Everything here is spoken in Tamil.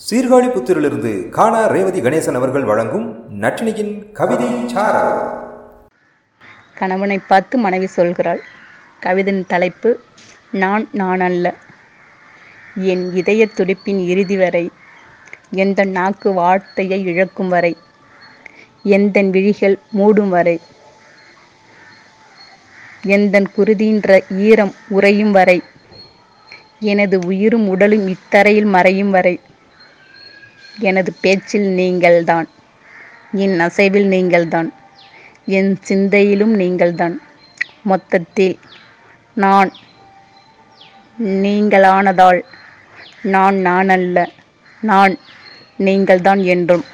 சீர்காழி புத்திரிலிருந்து காணா ரேவதி கணேசன் அவர்கள் வழங்கும் நட்டினியின் கவிதை கணவனை பார்த்து மனைவி சொல்கிறாள் கவிதையின் தலைப்பு நான் நான் அல்ல என் இதய துடிப்பின் இறுதி வரை எந்த நாக்கு வார்த்தையை இழக்கும் வரை எந்த விழிகள் மூடும் வரை எந்த குருதின்ற ஈரம் உறையும் வரை எனது உயிரும் உடலும் இத்தரையில் மறையும் வரை எனது பேச்சில் நீங்கள்தான். என் அசைவில் நீங்கள்தான். என் சிந்தையிலும் நீங்கள்தான். மொத்தத்தில் நான் நீங்களானதால் நான் நான் அல்ல நான் நீங்கள்தான் என்றும்.